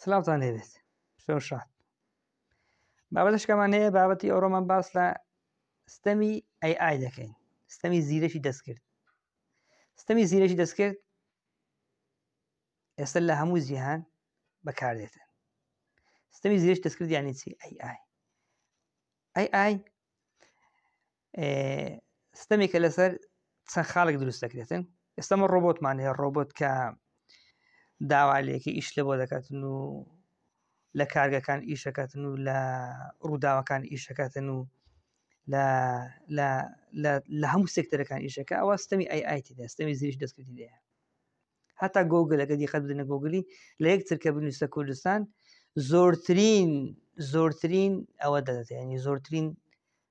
سلااوان لێبێت شۆ شاد بابەتشکەمان هەیە بابەتی ئەوڕۆمان باس لە ستەمی ئەی ئای دەکەین ستەمی زیرەکی دەستکرد ستەمی زیرەکی دەستکرد ئێستا لە هەموو جیهان بەکاردێتن ستەمی زیرش دەستکردیانی چی ئەی ئای ئەی ئای ستەمێکە لەسەر چەند خاڵێک دروست دەکرێتن ئێستەمە ڕۆبۆتمان هەیە ڕۆبۆت کە داوالێکی ئیش لە بۆ دەکاتن و لە کارگەکان ئیشەکەتن و لە ڕووداوەکان ئیشەکەتن و لە هەموو سێکتەرەکان ئیشەکە ئەوە ستەمی ئایتی دەستەمی زیش دەستکردی دەیە هەتا گۆگلەکە دیقەت بدنە گۆگلی لە یەک ترکە بنووسە کوردستان زۆرترین زۆرترین ئەوە دەدەێنی زۆرترین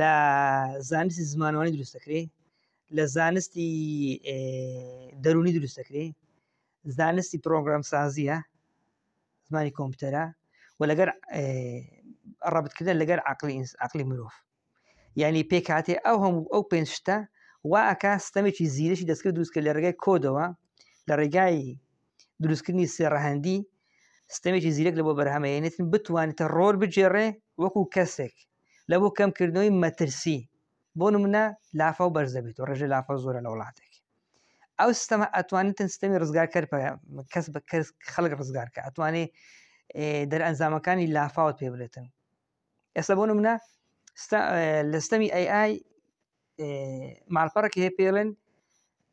لە زانستی زمانوانی دروست دەکرێ لە زانستی دەرونی دروست دەکرێ زانستی پرۆگرام سازیە زمانی کۆمپیوتەرە و لەگەر ڕابتکردن لەگەر عقلی عقلی مرۆڤ یعنی پێکاتێ ئەو هەموو ئەو پێنج شتە وا ئەکا ستەمێکی زیرەشی دەستکرد دروستکە لە ڕێگای کۆدەوە لە ڕێگای دروستکردنی سێ ڕەهەندی ستەمێکی زیرەک لە بۆ بەرهەمەیەنێتن بتوانێت تەڕۆر بگێڕێ وەکو کەسێک لە بۆ کەمکردنەوەی مەترسی بۆ نمونە لافا و بەرز دەبێت و ڕێژە لافا زۆرە لە وڵاتێک ئەو سیستەمە ئەتوانێتن سیستەمی ڕزگارکەر کەس بە کەس خەڵک ڕزگارکە ئەتوانێت دەرئەنجامەکانی لافاوت پێ بێتن ئێستا بۆ نمونە لە ستەمی ئەی ئای ماڵپەڕک هەیە پێڵێن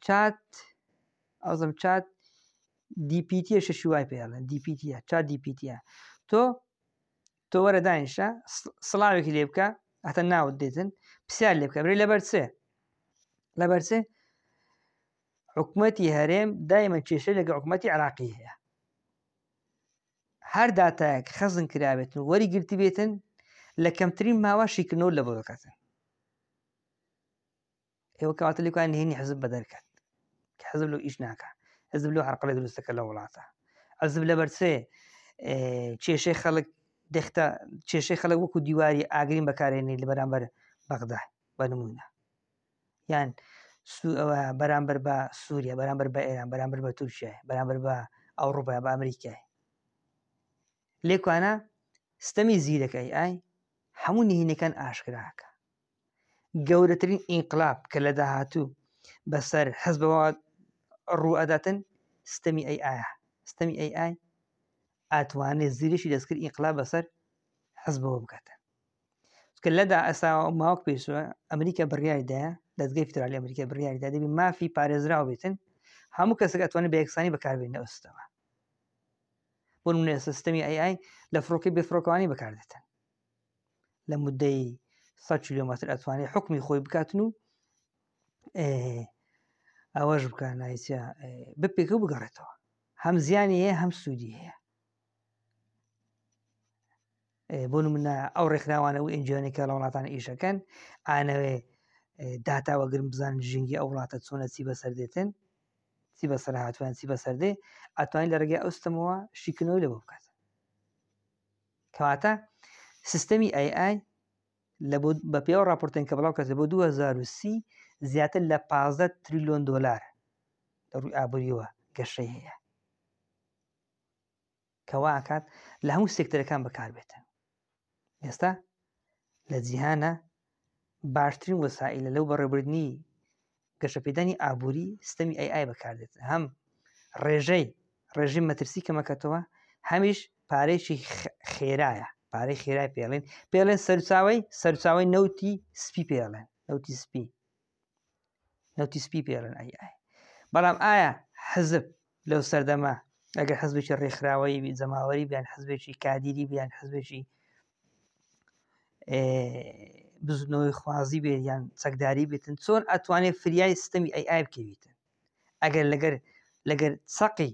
چات ئەوزم چات دیپیتە شەشی وای پێڵێن دیپیتە چات دیپیتە تۆ تۆ وەرە داینشە سڵاوێکی لێ بکە ئەتە ناوت دێتن پرسیار لێ بکە برێ لە بەرچێ لە بەرچێ حکوومەتی هەرێم دایمە کێشە لەگە حکوومەتی عراقی هەیە هەر داتایەک خەزن کرابێتن و وەری گرتی بێتن لە کەمترین ماوە شیکردنەوە لە بۆ دەکاتن ئێوە کەواتە لەکوان نهێنی حزب بە دەرکات کە حزب لەو ئیش ناکە حزب لەو هەرقلە دروستەکە لە وڵاتە ئەزب لە بەرسێ کێشەی خەڵک دەختە کێشەی خەڵک وەکو دیواری ئاگرین بەکارێنی لە بەرامبەر بەغدا بە نمونە یان بەرامبەر بە سووریا بەرامبەر بە ئێران بەرامبەر بە تورکیا بەرامبەر بە ئەوروپای بە ئەمریکای لێکوانە ستەمی زیرەکەی ئای هەموو نهینەکان ئاشکراکە گەورەترین ئینقلاب کە لە داهاتوو بەسەر حەز بەوە ڕوئەداتن ستەمی ئەی ئایا ستەمی ئەی ئای ئاتوانێ زیرشی دەستکرد ئینقلاب بەسەر حەز بەوە بکاتە لەدا ئەسا ماوەک پێشوە ئەمریکا بڕیاریدا دەستگەی فدرالی ئەمریکا بڕیاریدا دەبی مافی پارێزراو بێتن هەموو کەسێک ئەتوانێت بە یەکسانی بەکاربێنە ئەوستەوە بۆ نمونە سیستمی ئەی ئای لە فڕۆکی بێفرۆکانی بەکاردێتن لە مدەی 100 کیلومتر ئەتوانێت حکمی خۆی بکاتن و ئەوەش بکە نایچە بپێک و بگەڕێتەوە هەم زیانی هەیە هەم سوودی هەیە بۆ منە ئەو ڕێکخراوانە و ئەنجیۆنی کە لە وڵاتان ئیشەکەن ئانەوێ داتاوەگرم بزان ژینگی ئەو وڵاتە چۆنە چی بەسەر دێتن چی بەسەر هاتوان چی بەسەردێ ئەتوانین لە ڕێگەی ئەوستەمەوە شیکنەوەی لە بۆ بکات کەواتە سیستەمی ئەیئای لە بە پێوە راپۆرتن کە بڵاو کەس لە بۆ 2030 زیاتر لە 15 تریلیۆن دلار لە ڕووی ئابووریەوە گەشەی هەیە کە واکات لە هەموو سێکتەرەکان بەکاربێتن ئێستا لە جیهانە باشترین وەسائلە لەو بەڕێبردننی گەشەپێدانی ئابووری ستەمی ئەی ئای بەکاردێت هەم ڕێژەی ڕێژیم مەترسی کەمەکەتەوە هەمیش پارێکی خێرایە پارەی خێرای پێڵێن پێڵێن سەرچاوی سەرچاوی نەوتی سپی پێڵێن نەوتی سپی نەوتی سپی پێرن ئەی ئای بەڵام ئایا حەزب لەو سەردەمە ئەگەر حەزبێکی ڕێکخراوەی بی جەماوەری بیان حەزبێکی کادیری بیان حەزبێکی بزنەوەی خوازی بێت یان چەکداری بێتن چۆن ئەتوانێت فریای ستەمی ئەی ئای بکەویتن ئەگەر لەگەر لەگەر چەقی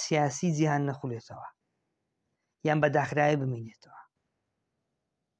سیاسی جیهان نەخولێتەوە یان بە داخراوی بمینێتەوە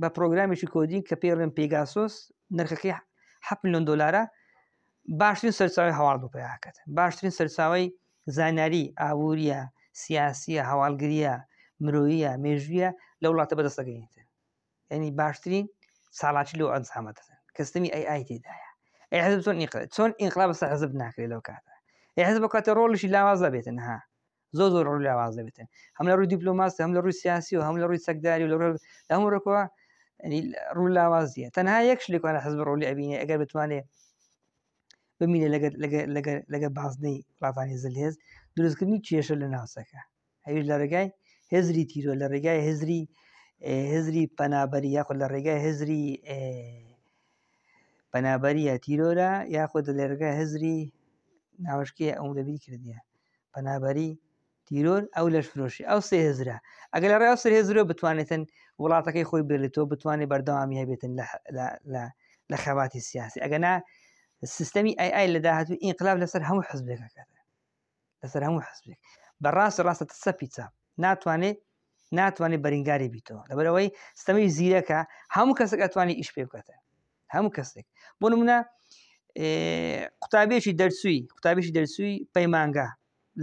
بە پرۆگرامێکی کۆدینگ کە پێڵێن پێگاسۆس نرخەکەی ح میلیۆن دلارە باشترین سەرچاوی هەواڵ و پیاکەت باشترین سەرچاوی زانیاری ئابووریە سیاسیە هەواڵگریە مرۆیە مێژویە لە وڵاتە بەدەستەکەیت ینی باشترین ساڵاتی لەو ئەنجامە دەن کەستمی ئەی ئای تێدایە ئەی حزب چۆن ئیقل چۆن ئینقلاب بەسە حزب ناکرێت لەو کاتە ئەی حزب کاتە ڕۆڵیشی لاوازە بێتن ها زۆر زۆر ڕوو لاواز دەبێتن هەم لە ڕووی دیپلۆماسی هەم لە ڕووی سیاسی و هەم لە ڕووی سەکداری و لە هەموو ڕکوە ڕوو لاوازیە تەنها یەک شلێکوانە حزب ڕۆلی ئەبینێ ئەگەر بتوانێ بمینێ لەگە بازنەی ڕاتانی زلهێز دروستکردنی کێشە لە ناوسەکە هەویش لە ڕێگای هێزری تیرۆ لە ڕێگای هێزری هێزری پەنابەری یاخود لە ڕێگای هێزری پەنابەریە تیرۆرە یاخود لە ڕێگای هێزری ناوشکی ئەو دەبی کردە پەنابەری تیرۆر ئەو لەش فرۆشی ئەو سێ هزرا ئەگەر لە ڕاست هێزرۆ بتوانێتن وڵاتەکەی خۆی بێلێتەوە بتوانێت بەردەوامی هەبێتن لە خەباتی سیاسی ئەگەنا سیستەمی ئای ئای لە داهاتوو ئینقلاب لەسەر هەموو حزبێکەکەات لەسەر هەموو حزبێک بەڕاست ڕاستە تسە پیچە ناتوانێت ناتوانێت بەرینگاری بیتەوە لەبەرەوەی ستەمی زیرەکە هەموو کەسەکە توانی ئیش پێ بکاتە هەموو کەسێک بۆ نمونە قوتابێکی دەرسووی قوتابێکی دەرسووی پەیمانگا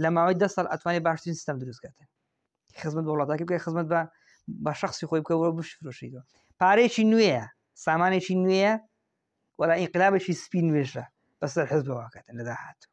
لە ماوەی دە سال ئەتوانێت باشترین سیستم دروستکردن خزمەت بە وڵاتاکی بکە خزمەت بە بە شخصی خۆی بکەەوە بشفرۆشیدەوە پارێکی نوێە سامانێکی نوێە وەلا ئینقلابێکی سپی نوێژە بەسەر حزبەوەکەتن لە داهاتوو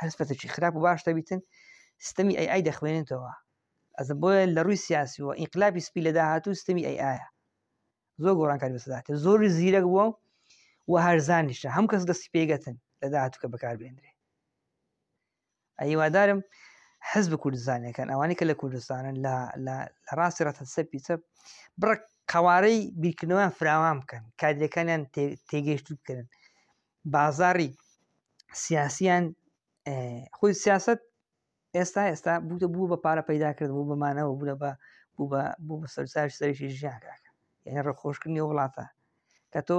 هەر سپەتێکی خراپ و باش دەبیتن ستەمی ئەی ئای دەخوێنێتەوە ئەزە بۆیە لە ڕووی سیاسی و ئینقلابی سپی لە داهاتوو ستەمی ئەی ئایا زۆر گۆڕانکاری بەسەداتێ زۆری زیرەک بووە و و هەرزانیشە هەم کەس دەستی پێگەتن لە داهاتووکە بەکاربێنرێ ئەیوادارم حەز بە کوردستانەکەن ئەوانەی کە لە کوردستانن لە ڕاستی ڕەتە سەر پیچە بڕک قوارەی بیرکردنەوەیان فراوان بکەن کادرەکانیان تێگەیشت بکەن بازاری سیاسیان خۆی سیاست ئێستا ئێستا بووە بوو بە پارە پەیداکرد بوو بەمانەوە بوو بە بوو بە بوو بە سەرسار سەرشی ژیانکە یعنی ڕخۆشکردنی وڵاتە کە تۆ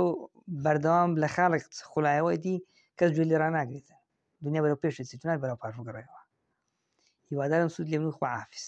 بەردەوام لە خاڵێک خولایەوەی دی کەس جوێ لێ ڕناگرێتن دنیا بەرەو پێشی چیتونات بەرەو پاش بگەڕێەوە هیوادارم سوود لێ من خوعافیس